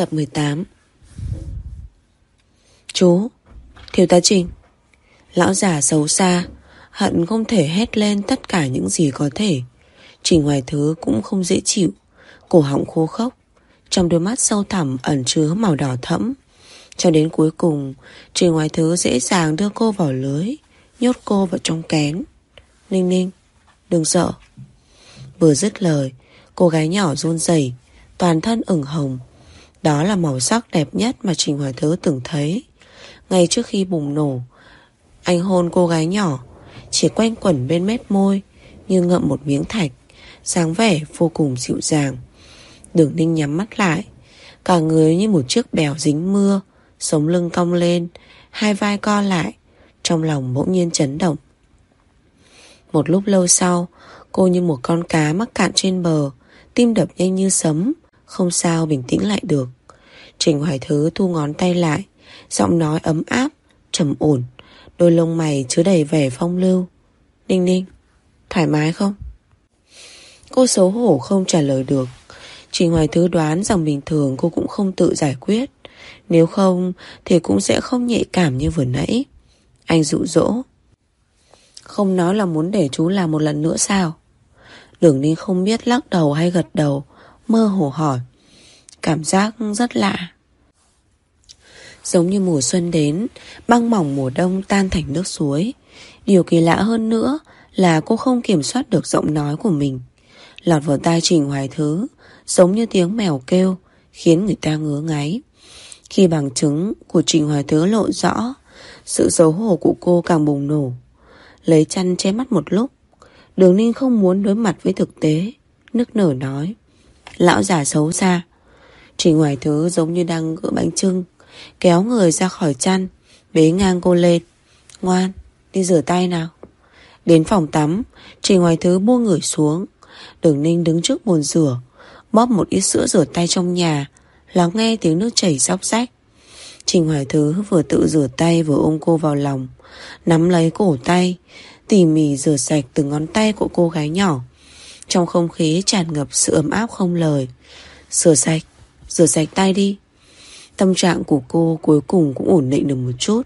Tập 18 Chú, Thiếu tá Trình Lão già xấu xa, Hận không thể hét lên tất cả những gì có thể. Trình ngoài Thứ cũng không dễ chịu, Cổ họng khô khốc, Trong đôi mắt sâu thẳm ẩn chứa màu đỏ thẫm. Cho đến cuối cùng Trình ngoài Thứ dễ dàng đưa cô vào lưới, Nhốt cô vào trong kén. Ninh ninh, Đừng sợ. Vừa dứt lời, Cô gái nhỏ run rẩy, Toàn thân ửng hồng đó là màu sắc đẹp nhất mà Trình Hoài Thứ từng thấy. Ngay trước khi bùng nổ, Anh hôn cô gái nhỏ, Chỉ quanh quẩn bên mép môi Như ngậm một miếng thạch, dáng vẻ vô cùng dịu dàng. Đường ninh nhắm mắt lại, Cả người như một chiếc bèo dính mưa, Sống lưng cong lên, Hai vai co lại, Trong lòng bỗng nhiên chấn động. Một lúc lâu sau, Cô như một con cá mắc cạn trên bờ, Tim đập nhanh như sấm, Không sao bình tĩnh lại được. Trình Hoài Thứ thu ngón tay lại Giọng nói ấm áp, trầm ổn Đôi lông mày chứa đầy vẻ phong lưu. Ninh ninh, thoải mái không? Cô xấu hổ không trả lời được. Trình Hoài Thứ đoán rằng bình thường cô cũng không tự giải quyết. Nếu không thì cũng sẽ không nhạy cảm như vừa nãy. Anh dụ dỗ. Không nói là muốn để chú làm một lần nữa sao? Đường Ninh không biết lắc đầu hay gật đầu Mơ hồ hỏi. Cảm giác rất lạ. Giống như mùa xuân đến, Băng mỏng mùa đông tan thành nước suối. Điều kỳ lạ hơn nữa Là cô không kiểm soát được giọng nói của mình. Lọt vào tai Trình Hoài Thứ, Giống như tiếng mèo kêu, Khiến người ta ngứa ngáy. Khi bằng chứng của Trình Hoài Thứ lộ rõ, Sự xấu hổ của cô càng bùng nổ. Lấy chăn che mắt một lúc, Đường Ninh không muốn đối mặt với thực tế, Nức nở nói, Lão già xấu xa Trình Hoài Thứ giống như đang gỡ bánh trưng Kéo người ra khỏi chăn Bế ngang cô lên. Ngoan, đi rửa tay nào. Đến phòng tắm Trình Hoài Thứ buông người xuống. Đường Ninh đứng trước bồn rửa Bóp một ít sữa rửa tay trong nhà Lắng nghe tiếng nước chảy róc rách. Trình Hoài Thứ vừa tự rửa tay Vừa ôm cô vào lòng Nắm lấy cổ tay Tỉ mỉ rửa sạch từng ngón tay của cô gái nhỏ. Trong không khí tràn ngập sự ấm áp không lời. Rửa sạch Rửa sạch tay đi. Tâm trạng của cô cuối cùng cũng ổn định được một chút.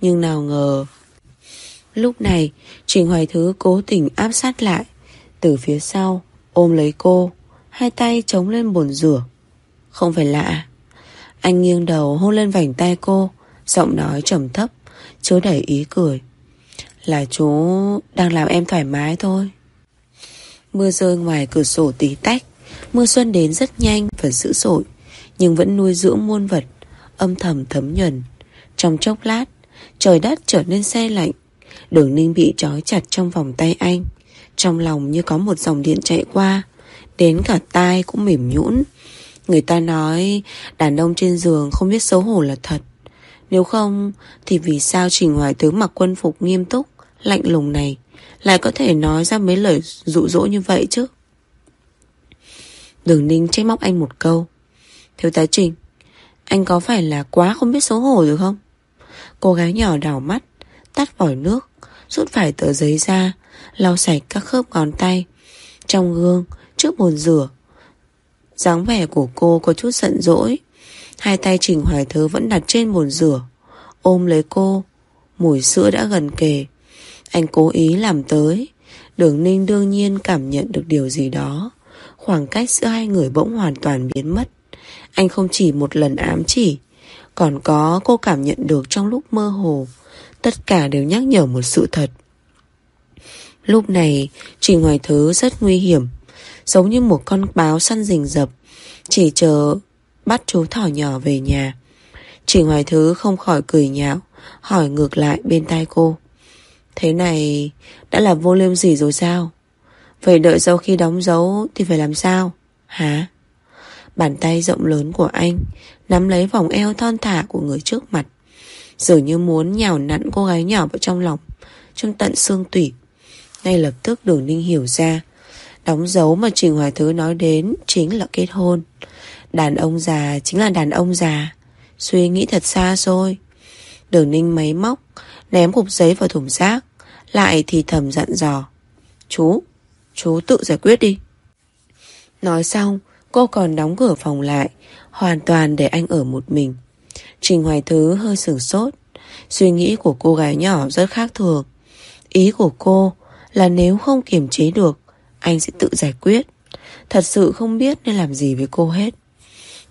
Nhưng nào ngờ, Lúc này, Trình Hoài Thứ cố tình áp sát lại. Từ phía sau, Ôm lấy cô, Hai tay chống lên bồn rửa. Không phải lạ. Anh nghiêng đầu hôn lên vành tay cô, Giọng nói trầm thấp, Chứa đẩy ý cười. Là chú đang làm em thoải mái thôi. Mưa rơi ngoài cửa sổ tí tách, Mưa xuân đến rất nhanh và dữ dội. Nhưng vẫn nuôi dưỡng muôn vật, Âm thầm thấm nhuần. Trong chốc lát, Trời đất trở nên xe lạnh, Đường ninh bị trói chặt trong vòng tay anh. Trong lòng như có một dòng điện chạy qua, Đến cả tai cũng mềm nhũn. Người ta nói, Đàn ông trên giường không biết xấu hổ là thật. Nếu không, Thì vì sao Trình Hoài Tướng mặc quân phục nghiêm túc, Lạnh lùng này Lại có thể nói ra mấy lời dụ dỗ như vậy chứ? Đường ninh trách móc anh một câu. Thiếu tá Trình, Anh có phải là quá không biết xấu hổ rồi không? Cô gái nhỏ đảo mắt, Tắt vòi nước, Rút phải tờ giấy ra, Lau sạch các khớp ngón tay. Trong gương, trước bồn rửa, dáng vẻ của cô có chút giận dỗi. Hai tay Trình Hoài Thứ vẫn đặt trên bồn rửa, Ôm lấy cô. Mùi sữa đã gần kề. Anh cố ý làm tới. Đường Ninh đương nhiên cảm nhận được điều gì đó. Khoảng cách giữa hai người bỗng hoàn toàn biến mất. Anh không chỉ một lần ám chỉ, Còn có cô cảm nhận được trong lúc mơ hồ, Tất cả đều nhắc nhở một sự thật. Lúc này Trình Hoài Thứ rất nguy hiểm, Giống như một con báo săn rình rập, Chỉ chờ bắt chú thỏ nhỏ về nhà. Trình Hoài Thứ không khỏi cười nhạo, Hỏi ngược lại bên tai cô. Thế này, đã là vô liêm gì rồi sao? Vậy đợi sau khi đóng dấu Thì phải làm sao? Hả? Bàn tay rộng lớn của anh Nắm lấy vòng eo thon thả của người trước mặt. Dường như muốn nhào nặn cô gái nhỏ vào trong lòng Trong tận xương tủy. Ngay lập tức đường ninh hiểu ra Đóng dấu mà Trình Hoài Thứ nói đến Chính là kết hôn. Đàn ông già chính là đàn ông già. Suy nghĩ thật xa xôi Đường ninh máy móc Ném cục giấy vào thùng rác Lại thì thầm dặn dò. Chú, chú tự giải quyết đi. Nói xong Cô còn đóng cửa phòng lại, Hoàn toàn để anh ở một mình. Trình Hoài Thứ hơi sửng sốt. Suy nghĩ của cô gái nhỏ rất khác thường. Ý của cô là nếu không kiềm chế được, Anh sẽ tự giải quyết. Thật sự không biết nên làm gì với cô hết.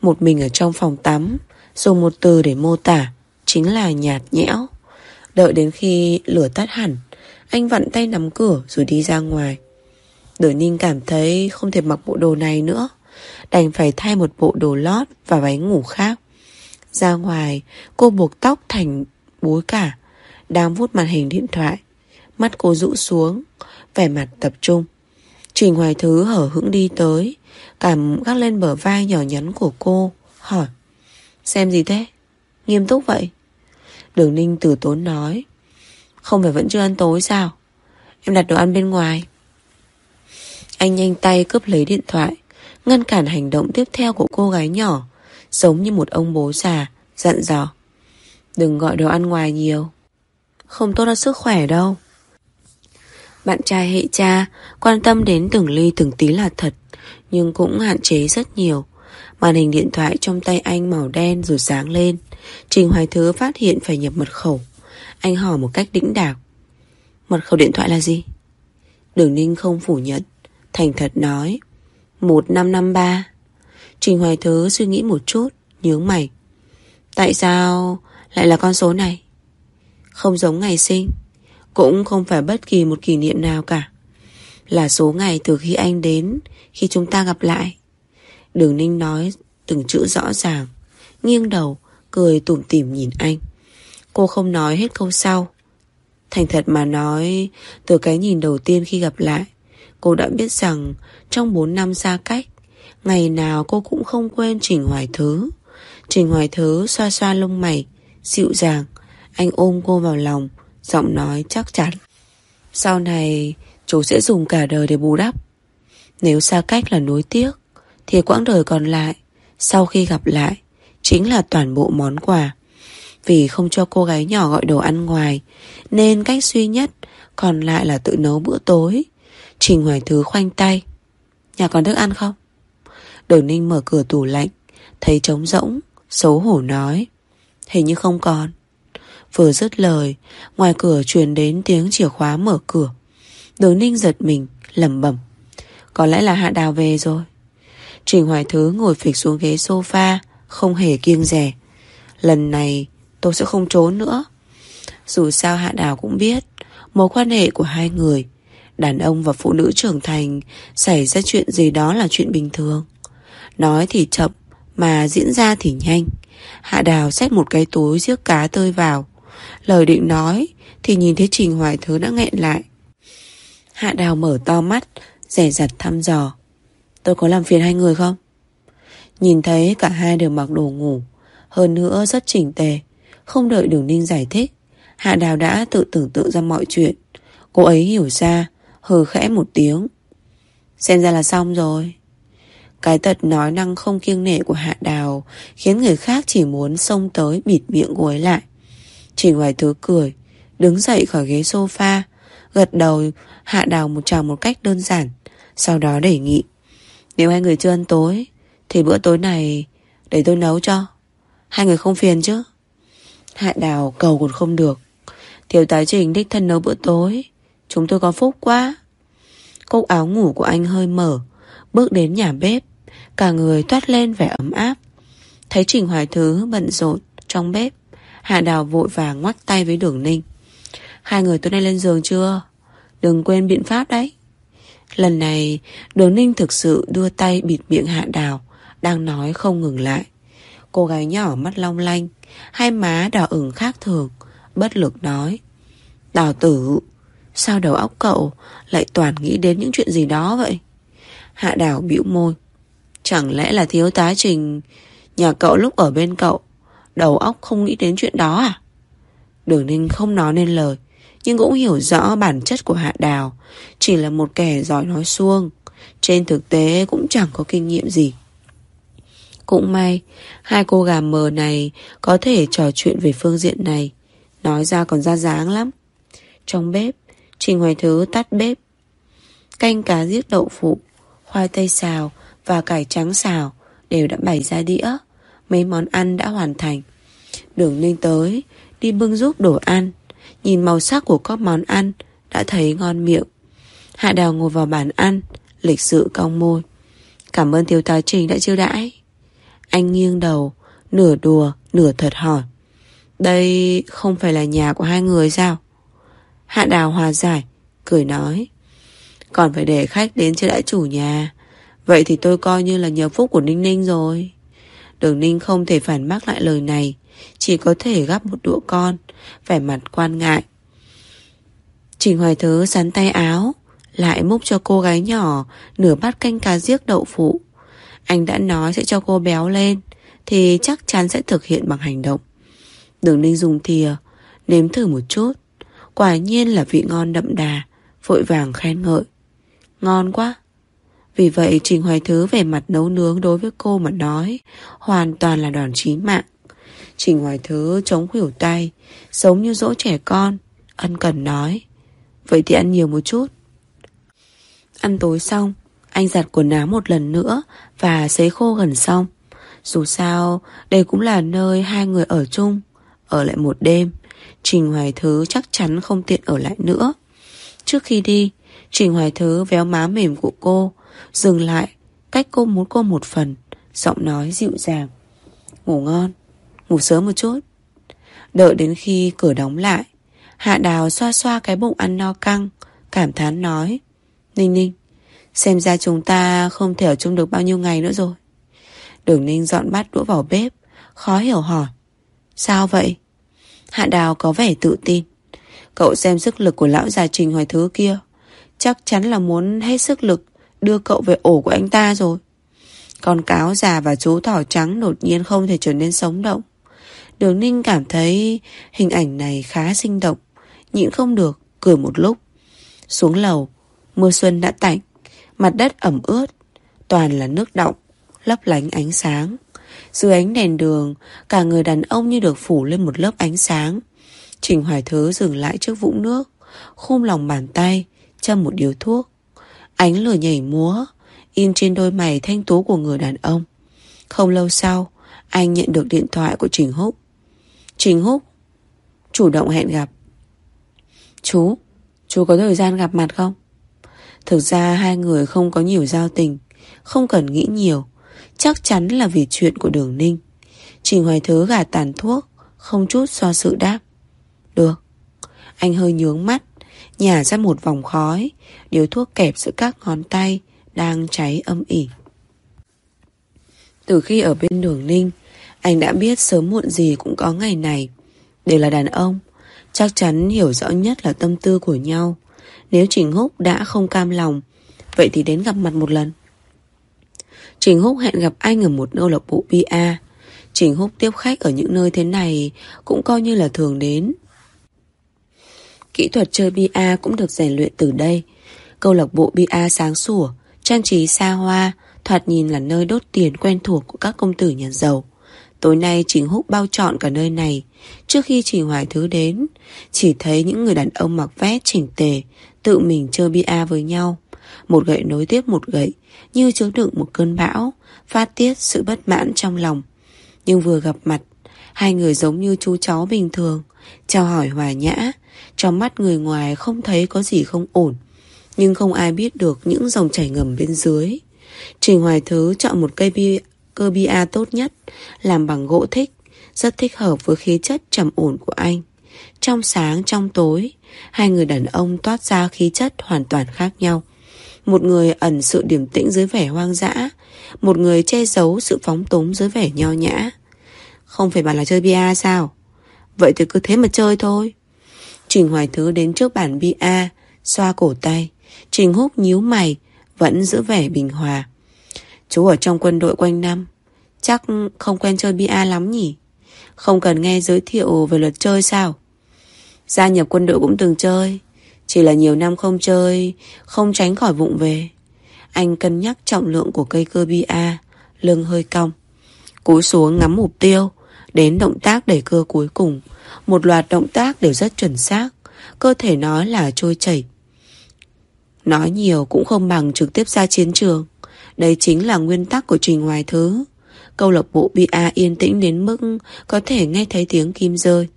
Một mình ở trong phòng tắm, Dùng một từ để mô tả, Chính là nhạt nhẽo. Đợi đến khi lửa tắt hẳn, Anh vặn tay nắm cửa rồi đi ra ngoài. Đời Ninh cảm thấy không thể mặc bộ đồ này nữa. Đành phải thay một bộ đồ lót và váy ngủ khác Ra ngoài, Cô buộc tóc thành búi cả, Đang vuốt màn hình điện thoại Mắt cô rũ xuống, Vẻ mặt tập trung Trình Hoài Thứ hở hững đi tới Cảm gác lên bờ vai nhỏ nhắn của cô, Hỏi, Xem gì thế? Nghiêm túc vậy? Đường Ninh từ tốn nói, Không phải vẫn chưa ăn tối sao? Em đặt đồ ăn bên ngoài Anh nhanh tay cướp lấy điện thoại Ngăn cản hành động tiếp theo của cô gái nhỏ, Giống như một ông bố già, Dặn dò. Đừng gọi đồ ăn ngoài nhiều. Không tốt cho sức khỏe đâu. Bạn trai hệ cha Quan tâm đến từng ly từng tí là thật, Nhưng cũng hạn chế rất nhiều. Màn hình điện thoại trong tay anh màu đen rồi sáng lên. Trình Hoài Thứ phát hiện phải nhập mật khẩu. Anh hỏi một cách đĩnh đạc. Mật khẩu điện thoại là gì? Đường Ninh không phủ nhận, Thành thật nói. 1553 Trình Hoài Thứ suy nghĩ một chút, Nhướng mày. Tại sao lại là con số này? Không giống ngày sinh, Cũng không phải bất kỳ một kỷ niệm nào cả. Là số ngày từ khi anh đến, Khi chúng ta gặp lại. Đường Ninh nói từng chữ rõ ràng, Nghiêng đầu, Cười tủm tỉm nhìn anh. Cô không nói hết câu sau. Thành thật mà nói, Từ cái nhìn đầu tiên khi gặp lại Cô đã biết rằng Trong 4 năm xa cách, Ngày nào cô cũng không quên Trình Hoài Thứ. Trình Hoài Thứ xoa xoa lông mày, Dịu dàng. Anh ôm cô vào lòng, Giọng nói chắc chắn. Sau này, chú sẽ dùng cả đời để bù đắp. Nếu xa cách là nối tiếc, Thì quãng đời còn lại, Sau khi gặp lại, Chính là toàn bộ món quà. Vì không cho cô gái nhỏ gọi đồ ăn ngoài, Nên cách duy nhất Còn lại là tự nấu bữa tối. Trình Hoài Thứ khoanh tay. Nhà còn thức ăn không? Đường Ninh mở cửa tủ lạnh, Thấy trống rỗng, Xấu hổ nói. Hình như không còn. Vừa dứt lời, Ngoài cửa truyền đến tiếng chìa khóa mở cửa. Đường Ninh giật mình, lẩm bẩm. Có lẽ là Hạ Đào về rồi. Trình Hoài Thứ ngồi phịch xuống ghế sofa, Không hề kiêng rẻ Lần này, tôi sẽ không trốn nữa. Dù sao Hạ Đào cũng biết, Mối quan hệ của hai người Đàn ông và phụ nữ trưởng thành, Xảy ra chuyện gì đó là chuyện bình thường. Nói thì chậm, Mà diễn ra thì nhanh. Hạ Đào xách một cái túi giếc cá tơi vào. Lời định nói, Thì nhìn thấy Trình Hoài Thứ đã nghẹn lại. Hạ Đào mở to mắt Rẻ rặt thăm dò. Tôi có làm phiền hai người không? Nhìn thấy cả hai đều mặc đồ ngủ. Hơn nữa rất chỉnh tề, Không đợi Đường Ninh giải thích, Hạ Đào đã tự tưởng tượng ra mọi chuyện. Cô ấy hiểu ra Hừ khẽ một tiếng. Xem ra là xong rồi. Cái tật nói năng không kiêng nể của Hạ Đào Khiến người khác chỉ muốn xông tới bịt miệng cô ấy lại. Trình Hoài Thứ cười, Đứng dậy khỏi ghế sofa, Gật đầu Hạ Đào một chào một cách đơn giản, Sau đó đề nghị. Nếu hai người chưa ăn tối, Thì bữa tối này để tôi nấu cho. Hai người không phiền chứ? Hạ Đào cầu còn không được. Tiểu Tái Trình đích thân nấu bữa tối, Chúng tôi có phúc quá. Cúc áo ngủ của anh hơi mở. Bước đến nhà bếp, Cả người toát lên vẻ ấm áp. Thấy Trình Hoài Thứ bận rộn Trong bếp, Hạ Đào vội vàng ngoắt tay với Đường Ninh. Hai người tối nay lên giường chưa? Đừng quên biện pháp đấy. Lần này, Đường Ninh thực sự đưa tay bịt miệng Hạ Đào, Đang nói không ngừng lại. Cô gái nhỏ mắt long lanh, Hai má đỏ ửng khác thường, Bất lực nói, Đào tử Sao đầu óc cậu lại toàn nghĩ đến những chuyện gì đó vậy? Hạ đào bĩu môi. Chẳng lẽ là thiếu tá trình, nhà cậu lúc ở bên cậu, đầu óc không nghĩ đến chuyện đó à? Đường Ninh không nói nên lời, nhưng cũng hiểu rõ bản chất của Hạ Đào chỉ là một kẻ giỏi nói xuông, trên thực tế cũng chẳng có kinh nghiệm gì. Cũng may, hai cô gà mờ này có thể trò chuyện về phương diện này, nói ra còn ra dáng lắm. Trong bếp Trình Hoài Thứ tắt bếp Canh cá giết đậu phụ Khoai tây xào và cải trắng xào đều đã bày ra đĩa. Mấy món ăn đã hoàn thành. Đường Ninh tới, đi bưng giúp đồ ăn. Nhìn màu sắc của các món ăn, đã thấy ngon miệng. Hạ Đào ngồi vào bàn ăn, lịch sự cong môi. Cảm ơn thiếu tá Trình đã chiêu đãi. Anh nghiêng đầu, nửa đùa, nửa thật hỏi. Đây không phải là nhà của hai người sao? Hạ Đào hòa giải, cười nói. Còn phải để khách đến chưa đã chủ nhà. Vậy thì tôi coi như là nhờ phúc của Ninh Ninh rồi. Đường Ninh không thể phản bác lại lời này, chỉ có thể gắp một đũa con, vẻ mặt quan ngại. Trình Hoài Thứ sắn tay áo, lại múc cho cô gái nhỏ nửa bát canh cá giếc đậu phụ. Anh đã nói sẽ cho cô béo lên, thì chắc chắn sẽ thực hiện bằng hành động. Đường Ninh dùng thìa, nếm thử một chút. Quả nhiên là vị ngon đậm đà, vội vàng khen ngợi. Ngon quá! Vì vậy Trình Hoài Thứ về mặt nấu nướng đối với cô mà nói hoàn toàn là đòn chí mạng. Trình Hoài Thứ chống khuỷu tay, giống như dỗ trẻ con, ân cần nói. Vậy thì ăn nhiều một chút. Ăn tối xong, anh giặt quần áo một lần nữa và sấy khô gần xong. Dù sao, đây cũng là nơi hai người ở chung. Ở lại một đêm, Trình Hoài Thứ chắc chắn không tiện ở lại nữa. Trước khi đi, Trình Hoài Thứ véo má mềm của cô, dừng lại, cách cô muốn cô một phần, giọng nói dịu dàng. Ngủ ngon, ngủ sớm một chút. Đợi đến khi cửa đóng lại, Hạ Đào xoa xoa cái bụng ăn no căng, cảm thán nói. Ninh Ninh, xem ra chúng ta không thể ở chung được bao nhiêu ngày nữa rồi. Đường Ninh dọn bát đũa vào bếp, khó hiểu hỏi. Sao vậy? Hạ Đào có vẻ tự tin. Cậu xem sức lực của lão già Trình Hoài Thứ kia. Chắc chắn là muốn hết sức lực đưa cậu về ổ của anh ta rồi. Con cáo già và chú thỏ trắng đột nhiên không thể trở nên sống động. Đường Ninh cảm thấy hình ảnh này khá sinh động, nhịn không được, cười một lúc. Xuống lầu, mưa xuân đã tạnh, mặt đất ẩm ướt, toàn là nước động, lấp lánh ánh sáng. Dưới ánh đèn đường, cả người đàn ông như được phủ lên một lớp ánh sáng. Trình Hoài Thứ dừng lại trước vũng nước, khum lòng bàn tay, châm một điếu thuốc. Ánh lửa nhảy múa, in trên đôi mày thanh tú của người đàn ông. Không lâu sau, anh nhận được điện thoại của Trình Húc. Trình Húc chủ động hẹn gặp. Chú, chú có thời gian gặp mặt không? Thực ra hai người không có nhiều giao tình, không cần nghĩ nhiều. Chắc chắn là vì chuyện của đường ninh. Trình Hoài Thứ gả tàn thuốc, Không chút so sự đáp. Được. Anh hơi nhướng mắt, Nhả ra một vòng khói. Điếu thuốc kẹp giữa các ngón tay Đang cháy âm ỉ. Từ khi ở bên đường ninh, Anh đã biết sớm muộn gì cũng có ngày này. Đều là đàn ông, Chắc chắn hiểu rõ nhất là tâm tư của nhau. Nếu Trình Húc đã không cam lòng, Vậy thì đến gặp mặt một lần. Trình Húc hẹn gặp anh ở một câu lạc bộ PA. Trình Húc tiếp khách ở những nơi thế này cũng coi như là thường đến. Kỹ thuật chơi PA cũng được rèn luyện từ đây. Câu lạc bộ PA sáng sủa, trang trí xa hoa, thoạt nhìn là nơi đốt tiền quen thuộc của các công tử nhà giàu. Tối nay Trình Húc bao trọn cả nơi này. Trước khi Trình Hoài Thứ đến, chỉ thấy những người đàn ông mặc vest chỉnh tề, tự mình chơi bia với nhau. Một gậy nối tiếp một gậy Như chứa đựng một cơn bão Phát tiết sự bất mãn trong lòng. Nhưng vừa gặp mặt Hai người giống như chú cháu bình thường Chào hỏi hòa nhã Trong mắt người ngoài không thấy có gì không ổn. Nhưng không ai biết được Những dòng chảy ngầm bên dưới. Trình Hoài Thứ chọn một cây bia, cơ bia tốt nhất Làm bằng gỗ thích Rất thích hợp với khí chất trầm ổn của anh. Trong sáng trong tối Hai người đàn ông toát ra khí chất hoàn toàn khác nhau một người ẩn sự điềm tĩnh dưới vẻ hoang dã. Một người che giấu sự phóng túng dưới vẻ nho nhã. Không phải bạn là chơi bia sao? Vậy thì cứ thế mà chơi thôi. Trình Hoài Thứ đến trước bàn bia, Xoa cổ tay. Trình Húc nhíu mày, Vẫn giữ vẻ bình hòa. Chú ở trong quân đội quanh năm, Chắc không quen chơi bia lắm nhỉ? Không cần nghe giới thiệu về luật chơi sao? Gia nhập quân đội cũng từng chơi chỉ là nhiều năm không chơi Không tránh khỏi vụng về. Anh cân nhắc trọng lượng của cây cơ bi A Lưng hơi cong. Cúi xuống ngắm mục tiêu Đến động tác đẩy cơ cuối cùng. Một loạt động tác đều rất chuẩn xác Cơ thể nói là trôi chảy. Nói nhiều cũng không bằng trực tiếp ra chiến trường. Đây chính là nguyên tắc của Trình Hoài Thứ. Câu lạc bộ BA yên tĩnh đến mức có thể nghe thấy tiếng kim rơi.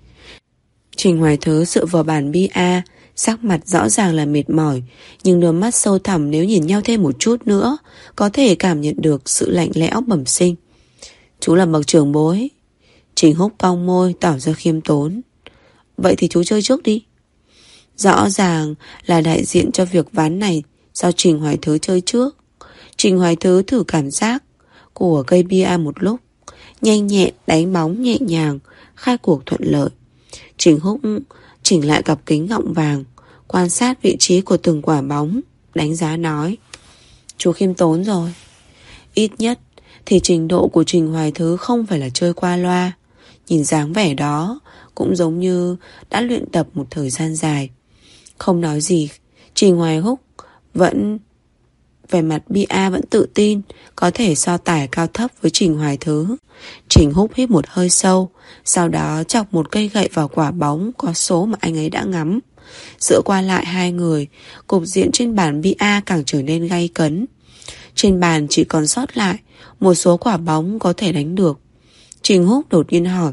Trình Hoài Thứ dựa vào bàn BA, sắc mặt rõ ràng là mệt mỏi, nhưng đôi mắt sâu thẳm nếu nhìn nhau thêm một chút nữa, có thể cảm nhận được sự lạnh lẽo bẩm sinh. Chú là bậc trưởng bối. Trình Húc cong môi tỏ ra khiêm tốn. Vậy thì chú chơi trước đi. Rõ ràng là đại diện cho việc ván này do Trình Hoài Thứ chơi trước. Trình Hoài Thứ thử cảm giác của cây bia một lúc. Nhanh nhẹn đánh bóng nhẹ nhàng, khai cuộc thuận lợi. Trình Húc chỉnh lại cặp kính gọng vàng, quan sát vị trí của từng quả bóng, đánh giá nói. Chú khiêm tốn rồi. Ít nhất thì trình độ của Trình Hoài Thứ không phải là chơi qua loa. Nhìn dáng vẻ đó cũng giống như đã luyện tập một thời gian dài. Không nói gì, Trình Hoài Húc vẫn về mặt Bia vẫn tự tin có thể so tải cao thấp với Trình Hoài Thứ. Trình hút hít một hơi sâu, sau đó chọc một cây gậy vào quả bóng có số mà anh ấy đã ngắm. Giữa qua lại hai người, cục diện trên bàn Bia càng trở nên gay cấn. Trên bàn chỉ còn sót lại một số quả bóng có thể đánh được. Trình Húc đột nhiên hỏi,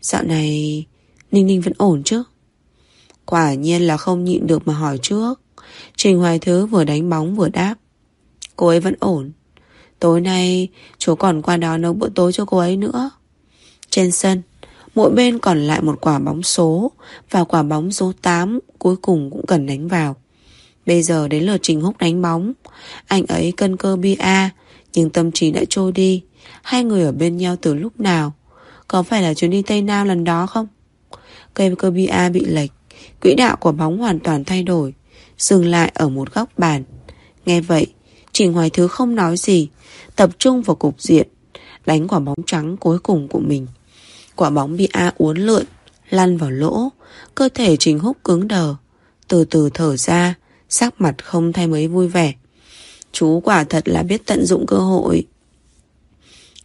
dạo này Ninh Ninh vẫn ổn chứ? Quả nhiên là không nhịn được mà hỏi trước. Trình Hoài Thứ vừa đánh bóng vừa đáp. Cô ấy vẫn ổn. Tối nay chú còn qua đó nấu bữa tối cho cô ấy nữa. Trên sân, mỗi bên còn lại một quả bóng số và quả bóng số 8 cuối cùng cũng cần đánh vào. Bây giờ đến lượt Trình Húc đánh bóng. Anh ấy cân cơ bia nhưng tâm trí đã trôi đi. Hai người ở bên nhau từ lúc nào? Có phải là chuyến đi Tây Nam lần đó không? Cây cơ bia bị lệch. Quỹ đạo của bóng hoàn toàn thay đổi. Dừng lại ở một góc bàn. Nghe vậy, Trình Hoài Thứ không nói gì, tập trung vào cục diện, đánh quả bóng trắng cuối cùng của mình. Quả bóng bị A uốn lượn, lăn vào lỗ, cơ thể Trình Húc cứng đờ, từ từ thở ra, sắc mặt không thay mấy vui vẻ. Chú quả thật là biết tận dụng cơ hội.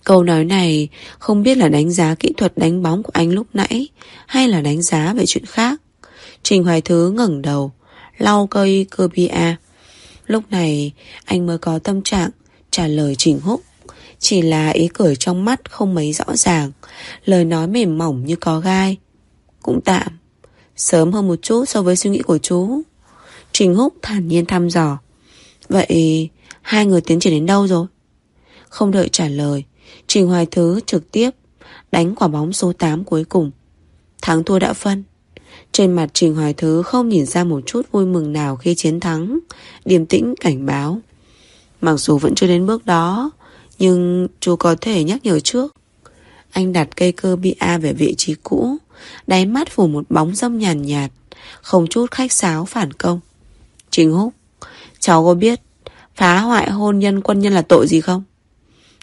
Câu nói này không biết là đánh giá kỹ thuật đánh bóng của anh lúc nãy hay là đánh giá về chuyện khác. Trình Hoài Thứ ngẩng đầu, lau cây cơ bia. Lúc này anh mới có tâm trạng trả lời Trình Húc. Chỉ là ý cười trong mắt không mấy rõ ràng, lời nói mềm mỏng như có gai. Cũng tạm, sớm hơn một chút so với suy nghĩ của chú. Trình Húc thản nhiên thăm dò. Vậy hai người tiến triển đến đâu rồi? Không đợi trả lời, Trình Hoài Thứ trực tiếp đánh quả bóng số 8 cuối cùng. Thắng thua đã phân. Trên mặt Trình Hoài Thứ không nhìn ra một chút vui mừng nào khi chiến thắng, điềm tĩnh cảnh báo. Mặc dù vẫn chưa đến bước đó, nhưng chú có thể nhắc nhở trước. Anh đặt cây cơ bia về vị trí cũ, đáy mắt phủ một bóng dâm nhàn nhạt, không chút khách sáo phản công. Trình Húc, cháu có biết phá hoại hôn nhân quân nhân là tội gì không?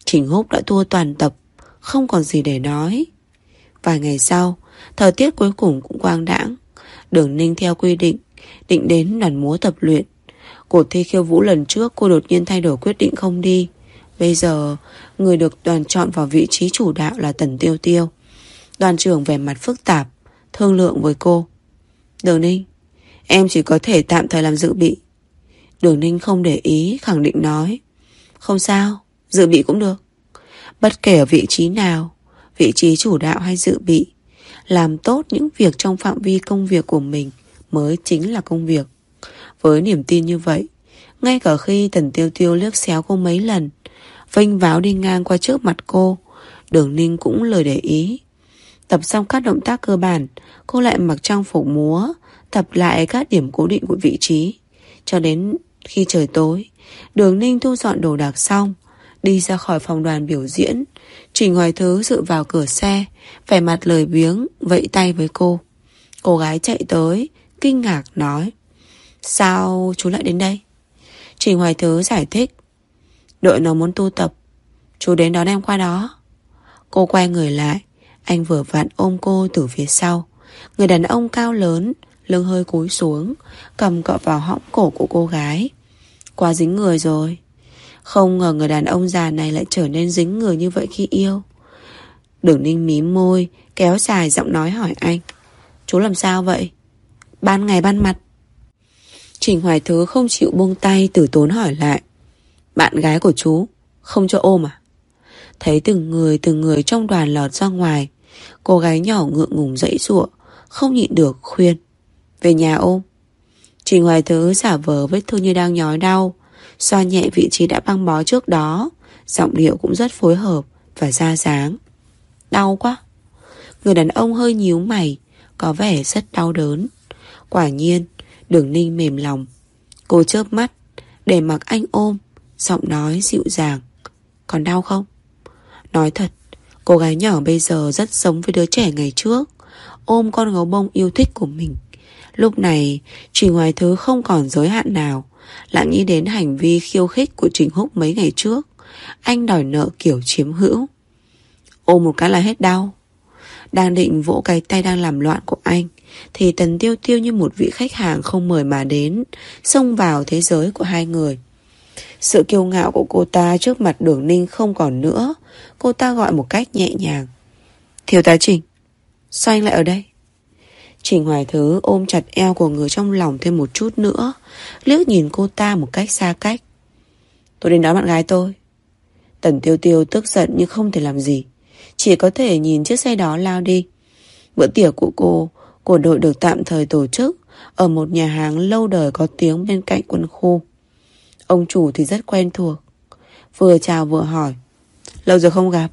Trình Húc đã thua toàn tập, không còn gì để nói. Vài ngày sau, thời tiết cuối cùng cũng quang đãng. Đường Ninh theo quy định, định đến đoàn múa tập luyện. Cuộc thi khiêu vũ lần trước cô đột nhiên thay đổi quyết định không đi. Bây giờ, người được đoàn chọn vào vị trí chủ đạo là Tần Tiêu Tiêu. Đoàn trưởng vẻ mặt phức tạp, thương lượng với cô. Đường Ninh, em chỉ có thể tạm thời làm dự bị. Đường Ninh không để ý, khẳng định nói. Không sao, dự bị cũng được. Bất kể ở vị trí nào, vị trí chủ đạo hay dự bị, làm tốt những việc trong phạm vi công việc của mình mới chính là công việc. Với niềm tin như vậy, ngay cả khi Tần Tiêu Tiêu liếc xéo cô mấy lần, vênh váo đi ngang qua trước mặt cô, Đường Ninh cũng lời để ý. Tập xong các động tác cơ bản, cô lại mặc trang phục múa, tập lại các điểm cố định của vị trí. Cho đến khi trời tối, Đường Ninh thu dọn đồ đạc xong, đi ra khỏi phòng đoàn biểu diễn. Trình Hoài Thứ dựa vào cửa xe, vẻ mặt lời biếng, vẫy tay với cô. Cô gái chạy tới, kinh ngạc nói. Sao chú lại đến đây? Trình Hoài Thứ giải thích. Đội nó muốn tu tập, chú đến đón em qua đó. Cô quay người lại, anh vừa vặn ôm cô từ phía sau. Người đàn ông cao lớn, lưng hơi cúi xuống, cầm cọ vào hõng cổ của cô gái. Quá dính người rồi. Không ngờ người đàn ông già này lại trở nên dính người như vậy khi yêu. Đường ninh mím môi, kéo dài giọng nói hỏi anh. Chú làm sao vậy? Ban ngày ban mặt. Trình Hoài Thứ không chịu buông tay tử tốn hỏi lại. Bạn gái của chú Không cho ôm à Thấy từng người từng người trong đoàn lọt ra ngoài Cô gái nhỏ ngượng ngùng dãy rụa, Không nhịn được khuyên Về nhà ôm Trình Hoài Thứ giả vờ vết thương như đang nhói đau Xoa nhẹ vị trí đã băng bó trước đó. Giọng điệu cũng rất phối hợp Và ra dáng. Đau quá. Người đàn ông hơi nhíu mày, Có vẻ rất đau đớn. Quả nhiên, Đường ninh mềm lòng. Cô chớp mắt, Để mặc anh ôm, Giọng nói dịu dàng. Còn đau không? Nói thật, Cô gái nhỏ bây giờ rất giống với đứa trẻ ngày trước. Ôm con gấu bông yêu thích của mình. Lúc này, chỉ ngoài Thứ không còn giới hạn nào. Lại nghĩ đến hành vi khiêu khích của Trình Húc mấy ngày trước. Anh đòi nợ kiểu chiếm hữu. Ôm một cái là hết đau. Đang định vỗ cái tay đang làm loạn của anh, Thì Tần Tiêu Tiêu như một vị khách hàng không mời mà đến, Xông vào thế giới của hai người. Sự kiêu ngạo của cô ta trước mặt đường ninh không còn nữa. Cô ta gọi một cách nhẹ nhàng. Thiếu tá Trình, Sao anh lại ở đây? Trình Hoài Thứ, ôm chặt eo của người trong lòng thêm một chút nữa. Liếc nhìn cô ta một cách xa cách. Tôi đến đón bạn gái tôi. Tần Tiêu Tiêu tức giận nhưng không thể làm gì. Chỉ có thể nhìn chiếc xe đó lao đi. Bữa tiệc của cô, Của đội được tạm thời tổ chức Ở một nhà hàng lâu đời có tiếng bên cạnh quân khu. Ông chủ thì rất quen thuộc. Vừa chào vừa hỏi, Lâu rồi không gặp?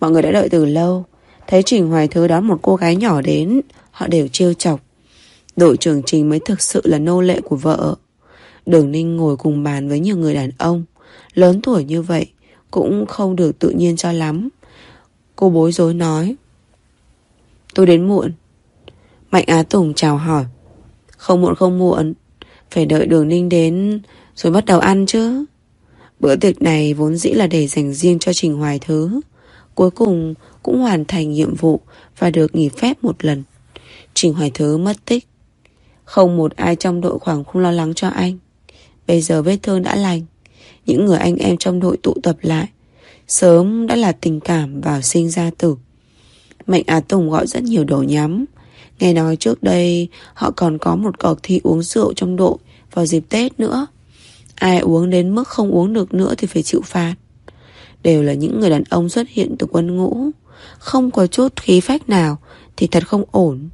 Mọi người đã đợi từ lâu. Thấy Trình Hoài Thứ đón một cô gái nhỏ đến Họ đều trêu chọc. Đội trưởng Trình mới thực sự là nô lệ của vợ. Đường Ninh ngồi cùng bàn với nhiều người đàn ông. Lớn tuổi như vậy, Cũng không được tự nhiên cho lắm. Cô bối rối nói. Tôi đến muộn. Mạnh Á Tùng chào hỏi. Không muộn không muộn. Phải đợi đường Ninh đến Rồi bắt đầu ăn chứ. Bữa tiệc này vốn dĩ là để dành riêng cho Trình Hoài Thứ. Cuối cùng cũng hoàn thành nhiệm vụ Và được nghỉ phép một lần. Trình Hoài Thứ mất tích. Không một ai trong đội khoảng không lo lắng cho anh. Bây giờ vết thương đã lành. Những người anh em trong đội tụ tập lại. Sớm đã là tình cảm vào sinh ra tử. Mạnh Á Tùng gọi rất nhiều đồ nhắm. Nghe nói trước đây Họ còn có một cuộc thi uống rượu trong đội Vào dịp Tết nữa. Ai uống đến mức không uống được nữa Thì phải chịu phạt. Đều là những người đàn ông xuất hiện từ quân ngũ. Không có chút khí phách nào Thì thật không ổn.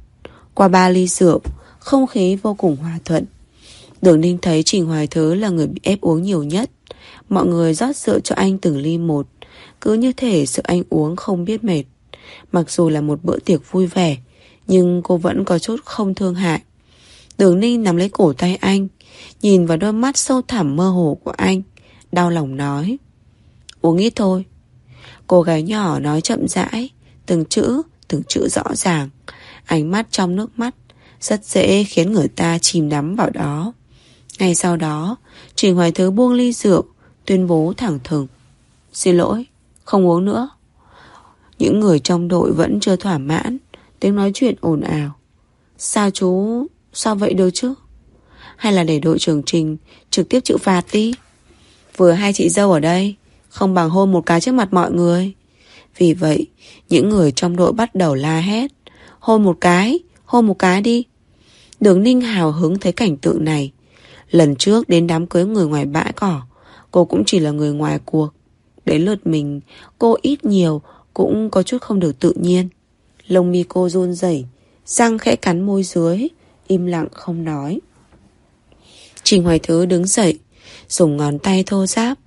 Qua ba ly rượu Không khí vô cùng hòa thuận. Đường Ninh thấy Trình Hoài Thứ là người bị ép uống nhiều nhất. Mọi người rót rượu cho anh từng ly một. Cứ như thể sợ anh uống không biết mệt. Mặc dù là một bữa tiệc vui vẻ Nhưng cô vẫn có chút không thương hại. Đường Ninh nắm lấy cổ tay anh Nhìn vào đôi mắt sâu thẳm mơ hồ của anh Đau lòng nói Uống ít thôi. Cô gái nhỏ nói chậm rãi Từng chữ, từng chữ rõ ràng. Ánh mắt trong nước mắt Rất dễ khiến người ta chìm đắm vào đó. Ngay sau đó Trình Hoài Thứ buông ly rượu Tuyên bố thẳng thừng. Xin lỗi, không uống nữa. Những người trong đội vẫn chưa thỏa mãn Tiếng nói chuyện ồn ào. Sao chú Sao vậy được chứ? Hay là để đội trưởng Trình Trực tiếp chịu phạt đi? Vừa hai chị dâu ở đây Không bằng hôn một cái trước mặt mọi người. Vì vậy Những người trong đội bắt đầu la hét. Hôn một cái, Hôn một cái đi. Đường Ninh hào hứng thấy cảnh tượng này. Lần trước đến đám cưới người ngoài bãi cỏ, Cô cũng chỉ là người ngoài cuộc. Đến lượt mình, Cô ít nhiều Cũng có chút không được tự nhiên. Lông mi cô run rẩy, Răng khẽ cắn môi dưới, Im lặng không nói. Trình Hoài Thứ đứng dậy, Dùng ngón tay thô ráp,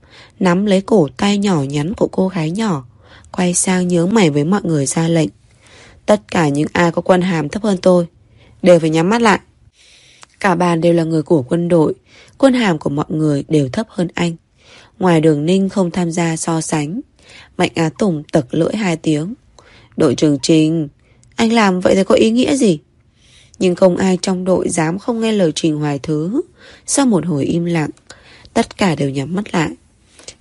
Nắm lấy cổ tay nhỏ nhắn của cô gái nhỏ, Quay sang nhớ mày với mọi người ra lệnh. Tất cả những ai có quân hàm thấp hơn tôi Đều phải nhắm mắt lại. Cả bàn đều là người của quân đội, Quân hàm của mọi người đều thấp hơn anh. Ngoài đường ninh không tham gia so sánh, Mạnh Á Tùng tật lưỡi hai tiếng. Đội trưởng Trình, Anh làm vậy thì có ý nghĩa gì? Nhưng không ai trong đội dám không nghe lời Trình Hoài Thứ. Sau một hồi im lặng, Tất cả đều nhắm mắt lại.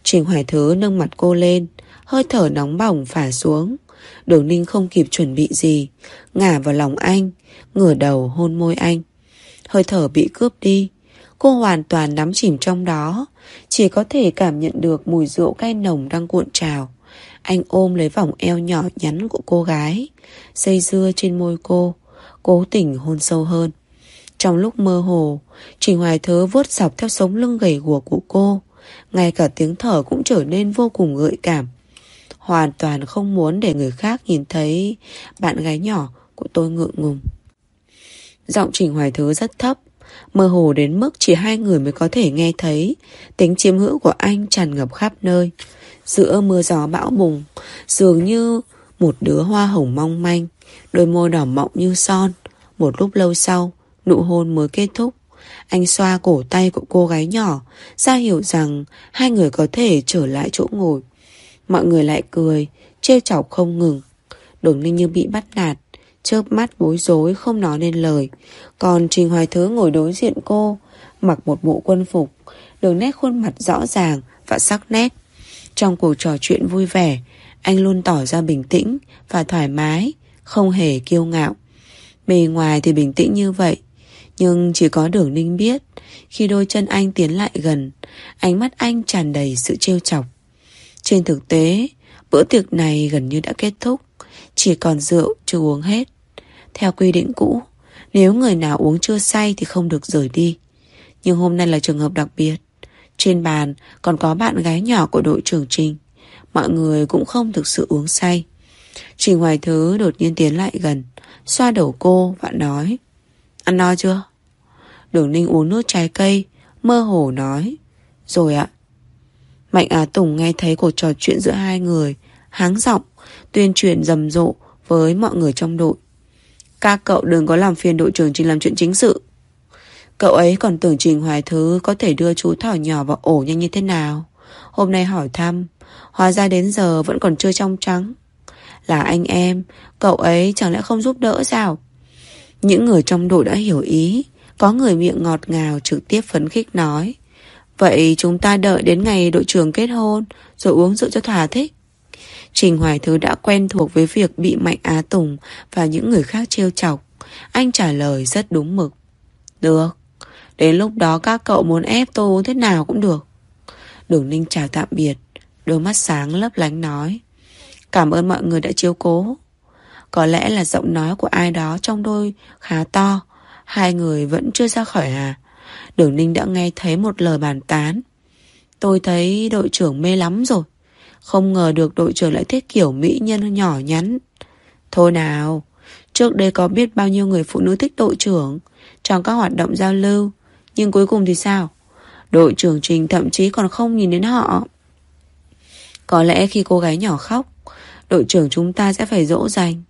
Trình Hoài Thứ nâng mặt cô lên, Hơi thở nóng bỏng phả xuống. Đường ninh không kịp chuẩn bị gì. Ngả vào lòng anh, Ngửa đầu hôn môi anh. Hơi thở bị cướp đi. Cô hoàn toàn nắm chìm trong đó. Chỉ có thể cảm nhận được mùi rượu cay nồng đang cuộn trào. Anh ôm lấy vòng eo nhỏ nhắn của cô gái Dây dưa trên môi cô, Cố tình hôn sâu hơn. Trong lúc mơ hồ Trình Hoài Thớ vuốt dọc theo sống lưng gầy guộc của cô. Ngay cả tiếng thở cũng trở nên vô cùng gợi cảm. Hoàn toàn không muốn để người khác nhìn thấy bạn gái nhỏ của tôi ngượng ngùng. Giọng Trình Hoài Thứ rất thấp, mơ hồ đến mức chỉ hai người mới có thể nghe thấy. Tính chiếm hữu của anh tràn ngập khắp nơi. Giữa mưa gió bão bùng, dường như một đứa hoa hồng mong manh, đôi môi đỏ mọng như son. Một lúc lâu sau, nụ hôn mới kết thúc. Anh xoa cổ tay của cô gái nhỏ, ra hiểu rằng hai người có thể trở lại chỗ ngồi. Mọi người lại cười, trêu chọc không ngừng. Đường Ninh như bị bắt nạt, chớp mắt bối rối không nói nên lời. Còn Trình Hoài Thứ ngồi đối diện cô, mặc một bộ quân phục, đường nét khuôn mặt rõ ràng và sắc nét. Trong cuộc trò chuyện vui vẻ, anh luôn tỏ ra bình tĩnh và thoải mái, không hề kiêu ngạo. Bề ngoài thì bình tĩnh như vậy, nhưng chỉ có đường ninh biết, khi đôi chân anh tiến lại gần, ánh mắt anh tràn đầy sự trêu chọc. Trên thực tế, bữa tiệc này gần như đã kết thúc, chỉ còn rượu chưa uống hết. Theo quy định cũ, nếu người nào uống chưa say thì không được rời đi. Nhưng hôm nay là trường hợp đặc biệt. Trên bàn còn có bạn gái nhỏ của đội trưởng Trình. Mọi người cũng không thực sự uống say. Trình Hoài Thứ đột nhiên tiến lại gần, xoa đầu cô và nói Ăn no chưa? Đường Ninh uống nước trái cây, mơ hồ nói Rồi ạ. Mạnh Á Tùng nghe thấy cuộc trò chuyện giữa hai người, háng giọng, tuyên truyền rầm rộ với mọi người trong đội. Các cậu đừng có làm phiền đội trưởng Trình làm chuyện chính sự. Cậu ấy còn tưởng Trình Hoài Thứ có thể đưa chú thỏ nhỏ vào ổ nhanh như thế nào. Hôm nay hỏi thăm, hóa ra đến giờ vẫn còn chưa trong trắng. Là anh em, cậu ấy chẳng lẽ không giúp đỡ sao? Những người trong đội đã hiểu ý, có người miệng ngọt ngào trực tiếp phấn khích nói. Vậy chúng ta đợi đến ngày đội trưởng kết hôn, rồi uống rượu cho thỏa thích. Trình Hoài Thứ đã quen thuộc với việc bị Mạnh Á Tùng và những người khác trêu chọc. Anh trả lời rất đúng mực. Được, đến lúc đó các cậu muốn ép tôi uống thế nào cũng được. Đường Ninh chào tạm biệt, đôi mắt sáng lấp lánh nói. Cảm ơn mọi người đã chiếu cố. Có lẽ là giọng nói của ai đó trong đôi khá to. Hai người vẫn chưa ra khỏi à. Đường Ninh đã nghe thấy một lời bàn tán. Tôi thấy đội trưởng mê lắm rồi. Không ngờ được đội trưởng lại thích kiểu mỹ nhân nhỏ nhắn. Thôi nào, trước đây có biết bao nhiêu người phụ nữ thích đội trưởng trong các hoạt động giao lưu. Nhưng cuối cùng thì sao? Đội trưởng Trình thậm chí còn không nhìn đến họ. Có lẽ khi cô gái nhỏ khóc, đội trưởng chúng ta sẽ phải dỗ dành.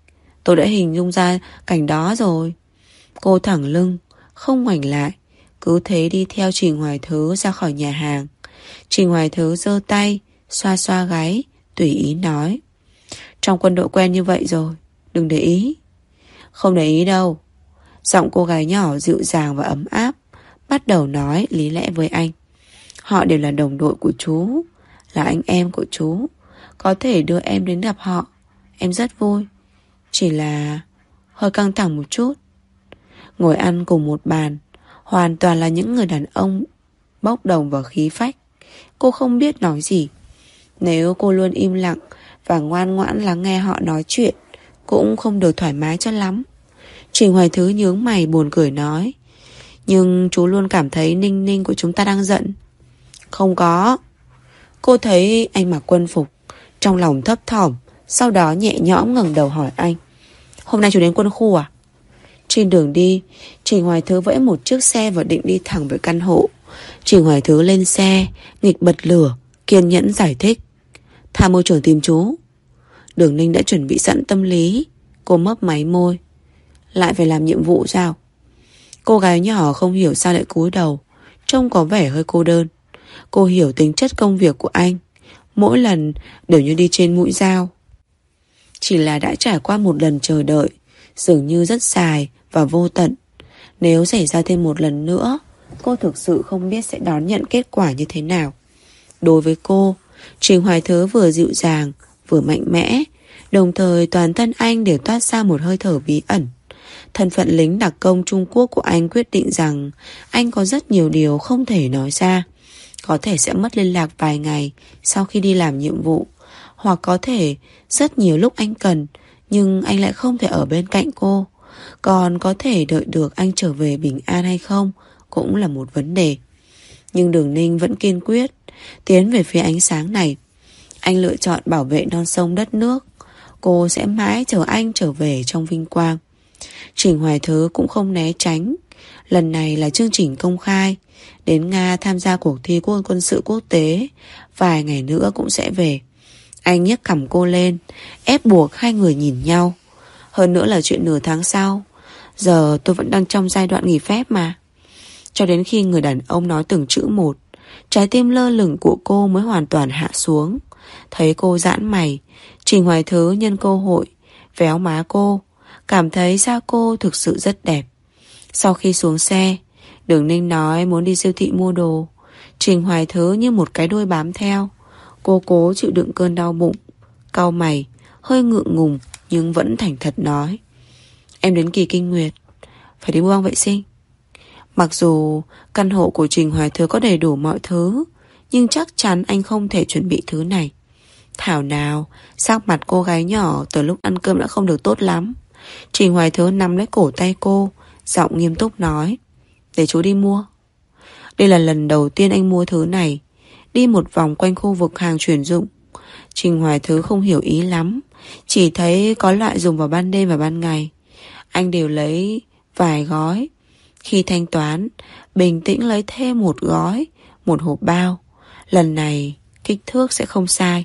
Tôi đã hình dung ra cảnh đó rồi. Cô thẳng lưng, không ngoảnh lại, cứ thế đi theo Trình Hoài Thứ ra khỏi nhà hàng. Trình Hoài Thứ giơ tay, xoa xoa gáy, tùy ý nói. Trong quân đội quen như vậy rồi, đừng để ý. Không để ý đâu. Giọng cô gái nhỏ dịu dàng và ấm áp, bắt đầu nói lý lẽ với anh. Họ đều là đồng đội của chú, là anh em của chú. Có thể đưa em đến gặp họ. Em rất vui. Chỉ là hơi căng thẳng một chút. Ngồi ăn cùng một bàn, hoàn toàn là những người đàn ông bốc đồng và khí phách. Cô không biết nói gì. Nếu cô luôn im lặng và ngoan ngoãn lắng nghe họ nói chuyện, cũng không được thoải mái cho lắm. Trình Hoài Thứ nhướng mày buồn cười nói. Nhưng chú luôn cảm thấy Ninh Ninh của chúng ta đang giận. Không có. Cô thấy anh mặc quân phục, trong lòng thấp thỏm, sau đó nhẹ nhõm ngẩng đầu hỏi anh. Hôm nay chú đến quân khu à? Trên đường đi, Trình Hoài Thứ vẫy một chiếc xe và định đi thẳng về căn hộ. Trình Hoài Thứ lên xe, nghịch bật lửa, kiên nhẫn giải thích. tha môi trưởng tìm chú. Đường Ninh đã chuẩn bị sẵn tâm lý. Cô mấp máy môi. Lại phải làm nhiệm vụ sao? Cô gái nhỏ không hiểu sao lại cúi đầu. Trông có vẻ hơi cô đơn. Cô hiểu tính chất công việc của anh. Mỗi lần đều như đi trên mũi dao. Chỉ là đã trải qua một lần chờ đợi, dường như rất dài và vô tận. Nếu xảy ra thêm một lần nữa, cô thực sự không biết sẽ đón nhận kết quả như thế nào. Đối với cô, Trình Hoài thớ vừa dịu dàng, vừa mạnh mẽ, đồng thời toàn thân anh đều toát ra một hơi thở bí ẩn. Thân phận lính đặc công Trung Quốc của anh quyết định rằng anh có rất nhiều điều không thể nói ra. Có thể sẽ mất liên lạc vài ngày sau khi đi làm nhiệm vụ. Hoặc có thể rất nhiều lúc anh cần, nhưng anh lại không thể ở bên cạnh cô. Còn có thể đợi được anh trở về bình an hay không cũng là một vấn đề. Nhưng Đường Ninh vẫn kiên quyết. Tiến về phía ánh sáng này. Anh lựa chọn bảo vệ non sông đất nước. Cô sẽ mãi chờ anh trở về trong vinh quang. Trình Hoài Thứ cũng không né tránh. Lần này là chương trình công khai. Đến Nga tham gia cuộc thi quân quân sự quốc tế, Vài ngày nữa cũng sẽ về. Anh nhấc cầm cô lên, Ép buộc hai người nhìn nhau. Hơn nữa là chuyện nửa tháng sau. Giờ tôi vẫn đang trong giai đoạn nghỉ phép mà. Cho đến khi người đàn ông nói từng chữ một, Trái tim lơ lửng của cô mới hoàn toàn hạ xuống. Thấy cô giãn mày, Trình Hoài Thứ nhân cơ hội, Véo má cô, Cảm thấy da cô thực sự rất đẹp. Sau khi xuống xe, Đường Ninh nói muốn đi siêu thị mua đồ. Trình Hoài Thứ như một cái đuôi bám theo. Cô cố chịu đựng cơn đau bụng, Cau mày, Hơi ngượng ngùng. Nhưng vẫn thành thật nói, Em đến kỳ kinh nguyệt, Phải đi mua băng vệ sinh. Mặc dù căn hộ của Trình Hoài Thứ có đầy đủ mọi thứ, Nhưng chắc chắn anh không thể chuẩn bị thứ này. Thảo nào, Sắc mặt cô gái nhỏ từ lúc ăn cơm đã không được tốt lắm. Trình Hoài Thứ nắm lấy cổ tay cô, Giọng nghiêm túc nói, Để chú đi mua. Đây là lần đầu tiên anh mua thứ này. Đi một vòng quanh khu vực hàng chuyển dụng, Trình Hoài Thứ không hiểu ý lắm chỉ thấy có loại dùng vào ban đêm và ban ngày. Anh đều lấy vài gói. Khi thanh toán, Bình tĩnh lấy thêm một gói, Một hộp bao. Lần này, kích thước sẽ không sai.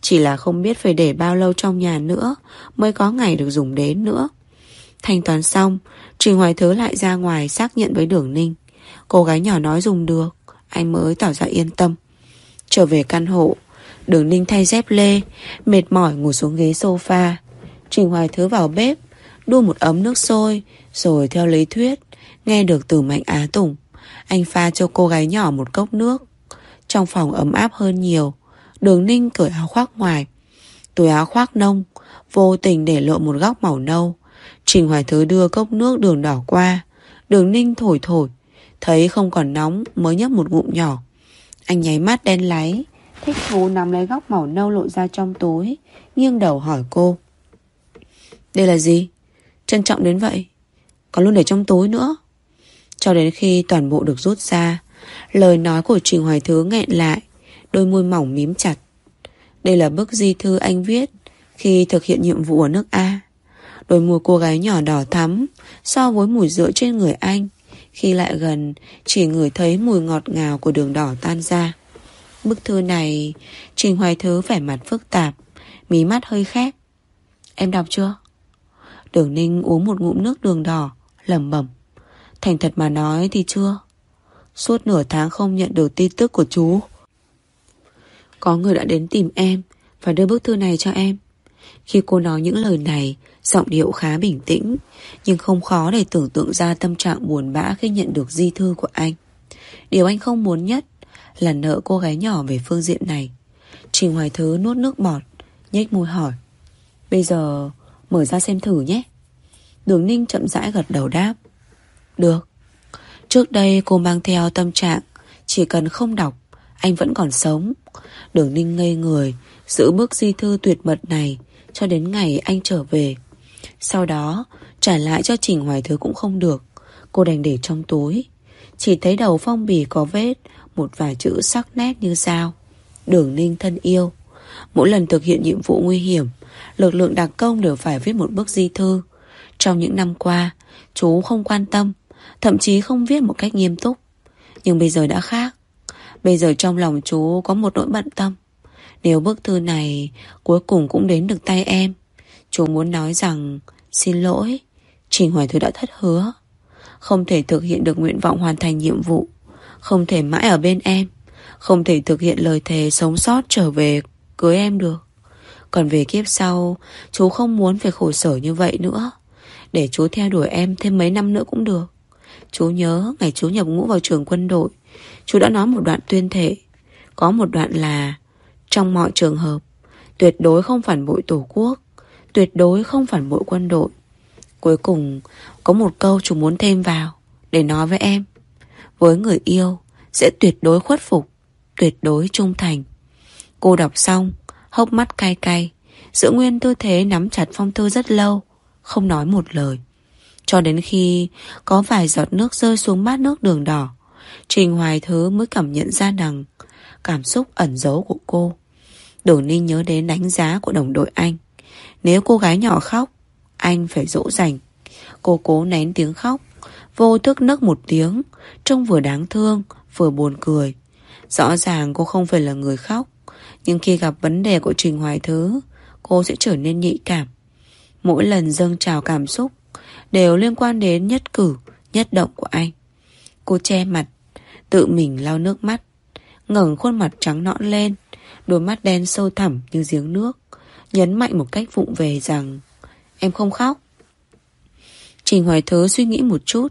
Chỉ là không biết phải để bao lâu trong nhà nữa Mới có ngày được dùng đến nữa. Thanh toán xong, Trình Hoài Thứ lại ra ngoài xác nhận với Đường Ninh. Cô gái nhỏ nói dùng được. Anh mới tỏ ra yên tâm. Trở về căn hộ Đường Ninh thay dép lê, Mệt mỏi ngồi xuống ghế sofa. Trình Hoài Thứ vào bếp Đua một ấm nước sôi, Rồi theo lý thuyết, Nghe được từ Mạnh Á Tùng, Anh pha cho cô gái nhỏ một cốc nước. Trong phòng ấm áp hơn nhiều, Đường Ninh cởi áo khoác ngoài. Túi áo khoác nông, Vô tình để lộ một góc màu nâu. Trình Hoài Thứ đưa cốc nước đường đỏ qua. Đường Ninh thổi thổi, Thấy không còn nóng mới nhấp một ngụm nhỏ. Anh nháy mắt đen láy Thích thú nắm lấy góc màu nâu lộ ra trong túi, Nghiêng đầu hỏi cô. Đây là gì? Trân trọng đến vậy. Còn luôn để trong túi nữa. Cho đến khi toàn bộ được rút ra, Lời nói của Trình Hoài Thứ nghẹn lại, Đôi môi mỏng mím chặt. Đây là bức di thư anh viết Khi thực hiện nhiệm vụ ở nước A. Đôi môi cô gái nhỏ đỏ thắm, So với mùi rượu trên người anh, Khi lại gần, Chỉ ngửi thấy mùi ngọt ngào của đường đỏ tan ra. Bức thư này, Trình Hoài Thứ vẻ mặt phức tạp, Mí mắt hơi khép. Em đọc chưa? Đường Ninh uống một ngụm nước đường đỏ, lẩm bẩm. Thành thật mà nói thì chưa. Suốt nửa tháng không nhận được tin tức của chú. Có người đã đến tìm em Và đưa bức thư này cho em. Khi cô nói những lời này, Giọng điệu khá bình tĩnh, Nhưng không khó để tưởng tượng ra tâm trạng buồn bã Khi nhận được di thư của anh. Điều anh không muốn nhất là nợ cô gái nhỏ về phương diện này. Trình Hoài Thứ nuốt nước bọt, nhếch môi hỏi, Bây giờ mở ra xem thử nhé. Đường Ninh chậm rãi gật đầu đáp, Được. Trước đây cô mang theo tâm trạng, Chỉ cần không đọc, Anh vẫn còn sống. Đường Ninh ngây người, Giữ bức di thư tuyệt mật này Cho đến ngày anh trở về. Sau đó, trả lại cho Trình Hoài Thứ cũng không được. Cô đành để trong túi. Chỉ thấy đầu phong bì có vết một vài chữ sắc nét như dao Đường Ninh thân yêu. Mỗi lần thực hiện nhiệm vụ nguy hiểm, Lực lượng đặc công đều phải viết một bức di thư. Trong những năm qua, Chú không quan tâm, Thậm chí không viết một cách nghiêm túc. Nhưng bây giờ đã khác. Bây giờ trong lòng chú có một nỗi bận tâm. Nếu bức thư này Cuối cùng cũng đến được tay em, Chú muốn nói rằng, Xin lỗi, Trình Hoài Thứ đã thất hứa. Không thể thực hiện được nguyện vọng hoàn thành nhiệm vụ. Không thể mãi ở bên em, Không thể thực hiện lời thề sống sót trở về Cưới em được. Còn về kiếp sau, Chú không muốn phải khổ sở như vậy nữa. Để chú theo đuổi em thêm mấy năm nữa cũng được. Chú nhớ ngày chú nhập ngũ vào trường quân đội, Chú đã nói một đoạn tuyên thệ. Có một đoạn là, Trong mọi trường hợp, Tuyệt đối không phản bội tổ quốc, Tuyệt đối không phản bội quân đội. Cuối cùng, Có một câu chú muốn thêm vào Để nói với em. Với người yêu Sẽ tuyệt đối khuất phục Tuyệt đối trung thành Cô đọc xong Hốc mắt cay cay Giữ nguyên tư thế nắm chặt phong thư rất lâu Không nói một lời Cho đến khi có vài giọt nước rơi xuống bát nước đường đỏ Trình Hoài Thứ mới cảm nhận ra rằng cảm xúc ẩn giấu của cô. Đường Ninh nhớ đến đánh giá của đồng đội anh. Nếu cô gái nhỏ khóc, anh phải dỗ dành. Cô cố nén tiếng khóc, vô thức nấc một tiếng, trông vừa đáng thương, vừa buồn cười. Rõ ràng cô không phải là người khóc, nhưng khi gặp vấn đề của Trình Hoài Thứ, cô sẽ trở nên nhạy cảm. Mỗi lần dâng trào cảm xúc đều liên quan đến nhất cử, nhất động của anh. Cô che mặt, tự mình lau nước mắt, ngẩng khuôn mặt trắng nõn lên, đôi mắt đen sâu thẳm như giếng nước, nhấn mạnh một cách vụng về rằng em không khóc. Trình Hoài Thứ suy nghĩ một chút,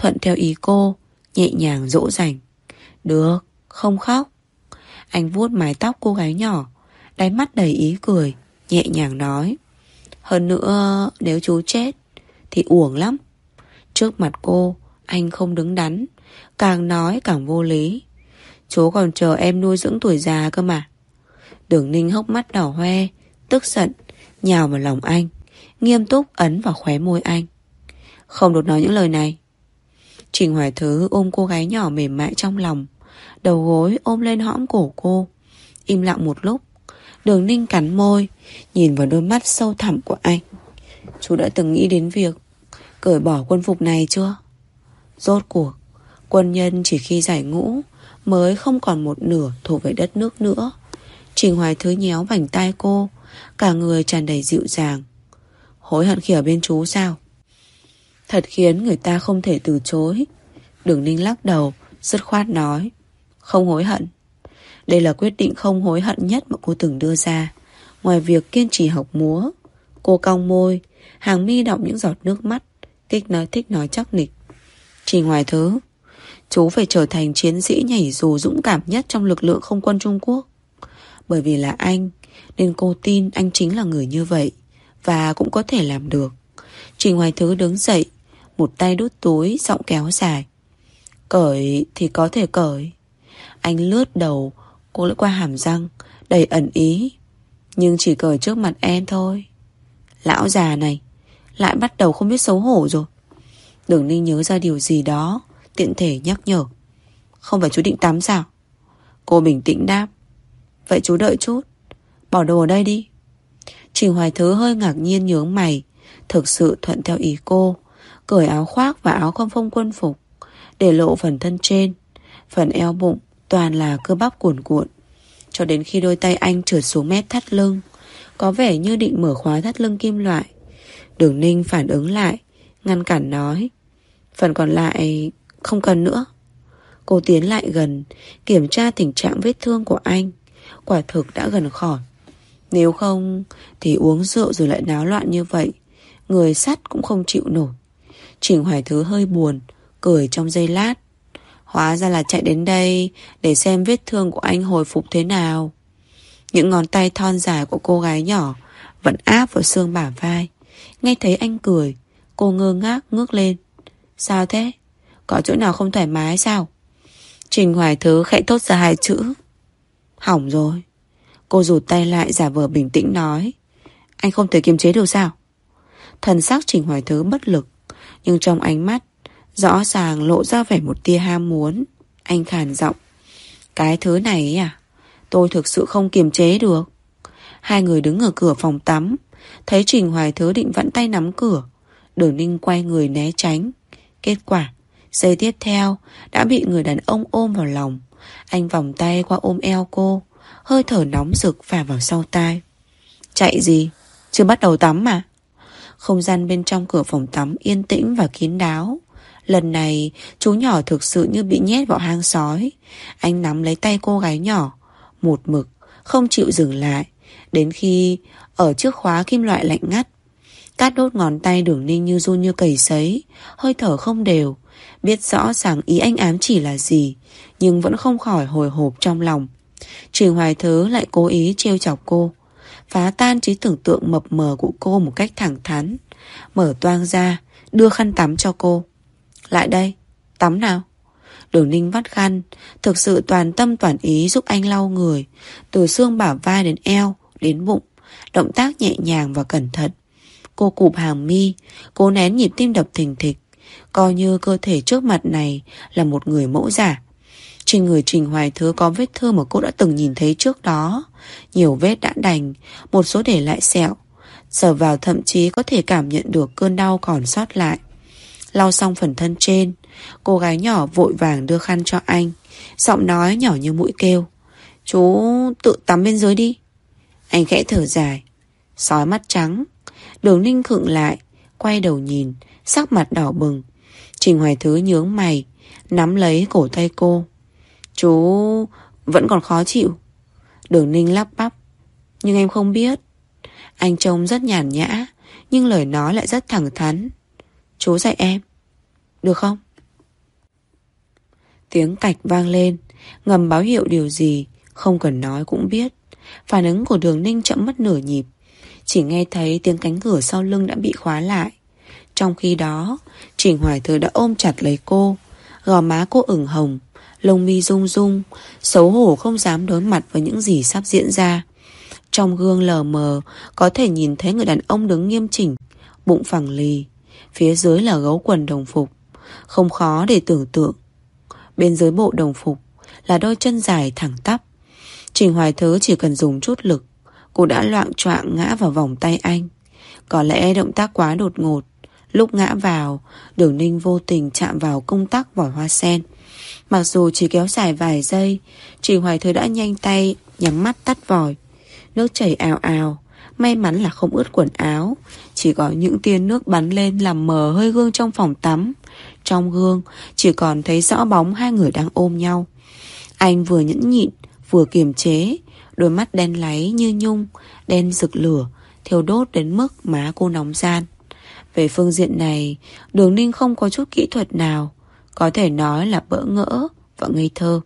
thuận theo ý cô, nhẹ nhàng dỗ dành. Được, không khóc. Anh vuốt mái tóc cô gái nhỏ, đáy mắt đầy ý cười, nhẹ nhàng nói. Hơn nữa, nếu chú chết, thì uổng lắm. Trước mặt cô, anh không đứng đắn, càng nói càng vô lý. Chú còn chờ em nuôi dưỡng tuổi già cơ mà. Đường ninh hốc mắt đỏ hoe, tức giận, nhào vào lòng anh, nghiêm túc ấn vào khóe môi anh. Không được nói những lời này. Trình Hoài Thứ ôm cô gái nhỏ mềm mại trong lòng, đầu gối ôm lên hõm cổ cô. Im lặng một lúc, đường ninh cắn môi, nhìn vào đôi mắt sâu thẳm của anh. Chú đã từng nghĩ đến việc cởi bỏ quân phục này chưa? Rốt cuộc, quân nhân chỉ khi giải ngũ mới không còn một nửa thuộc về đất nước nữa. Trình Hoài Thứ nhéo vành tai cô, cả người tràn đầy dịu dàng. Hối hận khi ở bên chú sao? Thật khiến người ta không thể từ chối. Đường Ninh lắc đầu, dứt khoát nói. Không hối hận. Đây là quyết định không hối hận nhất mà cô từng đưa ra. Ngoài việc kiên trì học múa, cô cong môi, hàng mi đọng những giọt nước mắt, thích nói thích nói chắc nịch. Chỉ ngoài Thứ, chú phải trở thành chiến sĩ nhảy dù dũng cảm nhất trong lực lượng không quân Trung Quốc. Bởi vì là anh, nên cô tin anh chính là người như vậy, và cũng có thể làm được. Trình Hoài Thứ đứng dậy, một tay đút túi, giọng kéo dài. Cởi thì có thể cởi. Anh lướt đầu, cô lướt qua hàm răng, đầy ẩn ý. Nhưng chỉ cởi trước mặt em thôi. Lão già này, lại bắt đầu không biết xấu hổ rồi. Đường Ninh nhớ ra điều gì đó, tiện thể nhắc nhở. Không phải chú định tắm sao? Cô bình tĩnh đáp. Vậy chú đợi chút, bỏ đồ ở đây đi. Trình Hoài Thứ hơi ngạc nhiên nhướng mày, thực sự thuận theo ý cô, cởi áo khoác và áo không phong quân phục, để lộ phần thân trên, phần eo bụng toàn là cơ bắp cuồn cuộn. Cho đến khi đôi tay anh trượt xuống mép thắt lưng, có vẻ như định mở khóa thắt lưng kim loại. Đường Ninh phản ứng lại, ngăn cản nói. Phần còn lại không cần nữa. Cô tiến lại gần, kiểm tra tình trạng vết thương của anh. Quả thực đã gần khỏi. Nếu không thì uống rượu rồi lại náo loạn như vậy. Người sắt cũng không chịu nổi. Trình Hoài Thứ hơi buồn, cười trong giây lát. Hóa ra là chạy đến đây để xem vết thương của anh hồi phục thế nào. Những ngón tay thon dài của cô gái nhỏ vẫn áp vào xương bả vai. Nghe thấy anh cười, cô ngơ ngác ngước lên. Sao thế? Có chỗ nào không thoải mái sao? Trình Hoài Thứ khẽ thốt ra hai chữ. Hỏng rồi. Cô rụt tay lại giả vờ bình tĩnh nói. Anh không thể kiềm chế được sao? Thần sắc Trình Hoài Thứ bất lực. Nhưng trong ánh mắt, Rõ ràng lộ ra vẻ một tia ham muốn. Anh khàn giọng, Cái thứ này à? Tôi thực sự không kiềm chế được. Hai người đứng ở cửa phòng tắm, Thấy Trình Hoài Thứ định vặn tay nắm cửa. Đường Ninh quay người né tránh. Kết quả, Giây tiếp theo, Đã bị người đàn ông ôm vào lòng. Anh vòng tay qua ôm eo cô, Hơi thở nóng rực phả vào sau tai. Chạy gì? Chưa bắt đầu tắm mà không gian bên trong cửa phòng tắm yên tĩnh và kín đáo. Lần này, chú nhỏ thực sự như bị nhét vào hang sói. Anh nắm lấy tay cô gái nhỏ, Một mực, Không chịu dừng lại. Đến khi ở trước khóa kim loại lạnh ngắt Cát đốt ngón tay đường ninh như run như cầy sấy, Hơi thở không đều. Biết rõ ràng ý anh ám chỉ là gì, Nhưng vẫn không khỏi hồi hộp trong lòng. Trình Hoài Thứ lại cố ý trêu chọc cô. Phá tan trí tưởng tượng mập mờ của cô một cách thẳng thắn Mở toang ra Đưa khăn tắm cho cô lại đây, tắm nào. Đường ninh vắt khăn, thực sự toàn tâm toàn ý giúp anh lau người, từ xương bả vai đến eo, đến bụng, động tác nhẹ nhàng và cẩn thận. Cô cụp hàng mi, cố nén nhịp tim đập thình thịch, coi như cơ thể trước mặt này là một người mẫu giả. Trên người Trình Hoài Thứ có vết thương mà cô đã từng nhìn thấy trước đó. Nhiều vết đã đành, một số để lại sẹo. Sờ vào thậm chí có thể cảm nhận được cơn đau còn sót lại. Lau xong phần thân trên, cô gái nhỏ vội vàng đưa khăn cho anh. Giọng nói nhỏ như mũi kêu. Chú tự tắm bên dưới đi. Anh khẽ thở dài. Sói mắt trắng. Đường ninh khựng lại, quay đầu nhìn, sắc mặt đỏ bừng. Trình Hoài Thứ nhướng mày, nắm lấy cổ tay cô. Chú vẫn còn khó chịu. Đường ninh lắp bắp. Nhưng em không biết. Anh trông rất nhàn nhã, nhưng lời nói lại rất thẳng thắn. Chú dạy em. Được không? Tiếng cạch vang lên, ngầm báo hiệu điều gì, không cần nói cũng biết. Phản ứng của đường ninh chậm mất nửa nhịp. Chỉ nghe thấy tiếng cánh cửa sau lưng đã bị khóa lại. Trong khi đó, Trình Hoài Thứ đã ôm chặt lấy cô. Gò má cô ửng hồng, lông mi rung rung, xấu hổ không dám đối mặt với những gì sắp diễn ra. Trong gương lờ mờ, có thể nhìn thấy người đàn ông đứng nghiêm chỉnh, bụng phẳng lì. Phía dưới là gấu quần đồng phục. Không khó để tưởng tượng. Bên dưới bộ đồng phục là đôi chân dài thẳng tắp. Trình Hoài Thứ chỉ cần dùng chút lực, cô đã loạn choạng ngã vào vòng tay anh. Có lẽ động tác quá đột ngột. Lúc ngã vào, đường ninh vô tình chạm vào công tắc vòi hoa sen. Mặc dù chỉ kéo dài vài giây, chị Hoài Thứ đã nhanh tay, nhắm mắt tắt vòi. Nước chảy ào ào, may mắn là không ướt quần áo. Chỉ có những tia nước bắn lên làm mờ hơi gương trong phòng tắm. Trong gương, chỉ còn thấy rõ bóng hai người đang ôm nhau. Anh vừa nhẫn nhịn, vừa kiềm chế, đôi mắt đen láy như nhung, đen rực lửa, thiêu đốt đến mức má cô nóng gian. Về phương diện này, đường ninh không có chút kỹ thuật nào, có thể nói là bỡ ngỡ và ngây thơ.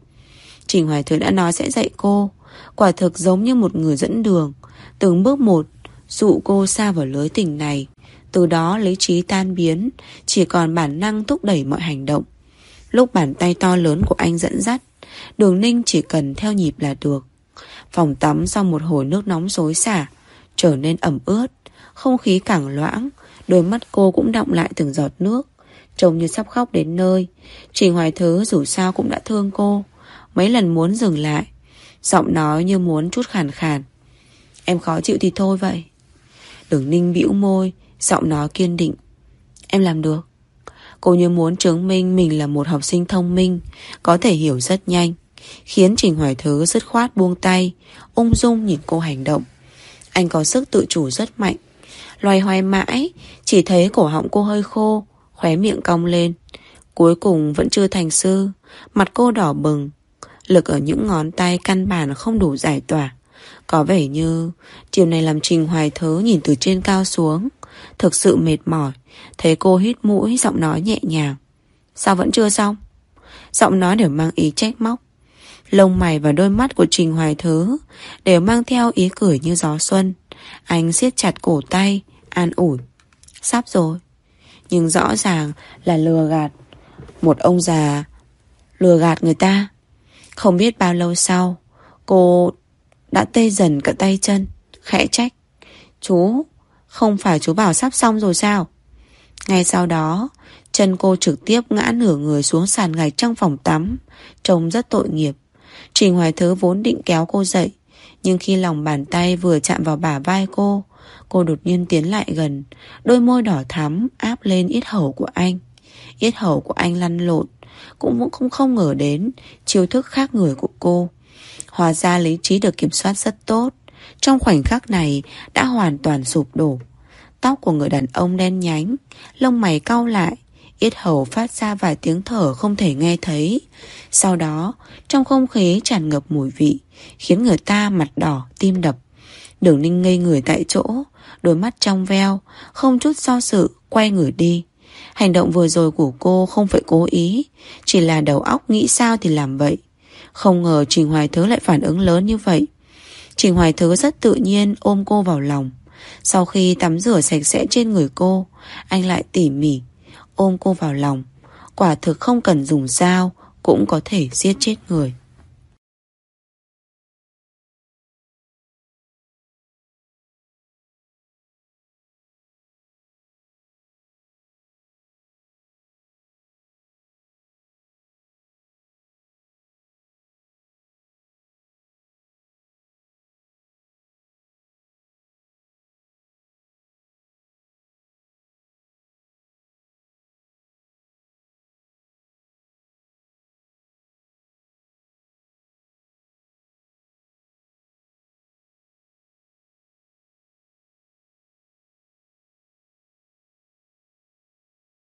Trình Hoài Thứ đã nói sẽ dạy cô, quả thực giống như một người dẫn đường, từng bước một, dụ cô xa vào lưới tình này. Từ đó lý trí tan biến, chỉ còn bản năng thúc đẩy mọi hành động. Lúc bàn tay to lớn của anh dẫn dắt, đường ninh chỉ cần theo nhịp là được. Phòng tắm sau một hồi nước nóng xối xả, trở nên ẩm ướt, không khí càng loãng, đôi mắt cô cũng động lại từng giọt nước, trông như sắp khóc đến nơi. Trình Hoài Thứ dù sao cũng đã thương cô, mấy lần muốn dừng lại, giọng nói như muốn chút khàn khàn. Em khó chịu thì thôi vậy. Đường ninh bĩu môi, giọng nói kiên định. Em làm được. Cô như muốn chứng minh mình là một học sinh thông minh, có thể hiểu rất nhanh, khiến Trình Hoài Thứ dứt khoát buông tay, ung dung nhìn cô hành động. Anh có sức tự chủ rất mạnh. Loài hoài mãi, chỉ thấy cổ họng cô hơi khô, khóe miệng cong lên. Cuối cùng vẫn chưa thành sư, mặt cô đỏ bừng. Lực ở những ngón tay căn bản không đủ giải tỏa. Có vẻ như chiều này làm Trình Hoài Thớ nhìn từ trên cao xuống. Thực sự mệt mỏi. Thấy cô hít mũi giọng nói nhẹ nhàng. Sao vẫn chưa xong? Giọng nói đều mang ý trách móc. Lông mày và đôi mắt của Trình Hoài Thứ đều mang theo ý cười như gió xuân. Anh siết chặt cổ tay, an ủi. Sắp rồi. Nhưng rõ ràng là lừa gạt. Một ông già lừa gạt người ta. Không biết bao lâu sau, cô đã tê dần cả tay chân, khẽ trách. Chú, không phải chú bảo sắp xong rồi sao? Ngay sau đó, chân cô trực tiếp ngã nửa người xuống sàn gạch trong phòng tắm, trông rất tội nghiệp. Trình Hoài Thứ vốn định kéo cô dậy, nhưng khi lòng bàn tay vừa chạm vào bả vai cô, cô đột nhiên tiến lại gần, đôi môi đỏ thắm áp lên yết hầu của anh. Yết hầu của anh lăn lộn, cũng cũng không ngờ đến chiêu thức khác người của cô. Hòa ra lý trí được kiểm soát rất tốt, trong khoảnh khắc này đã hoàn toàn sụp đổ. Tóc của người đàn ông đen nhánh, lông mày cau lại, yết hầu phát ra vài tiếng thở không thể nghe thấy. Sau đó, trong không khí tràn ngập mùi vị, khiến người ta mặt đỏ, tim đập. Đường ninh ngây người tại chỗ, đôi mắt trong veo, không chút do sự, quay người đi. Hành động vừa rồi của cô không phải cố ý, chỉ là đầu óc nghĩ sao thì làm vậy. Không ngờ Trình Hoài Thứ lại phản ứng lớn như vậy. Trình Hoài Thứ rất tự nhiên ôm cô vào lòng. Sau khi tắm rửa sạch sẽ trên người cô, anh lại tỉ mỉ, ôm cô vào lòng. Quả thực không cần dùng dao, cũng có thể giết chết người.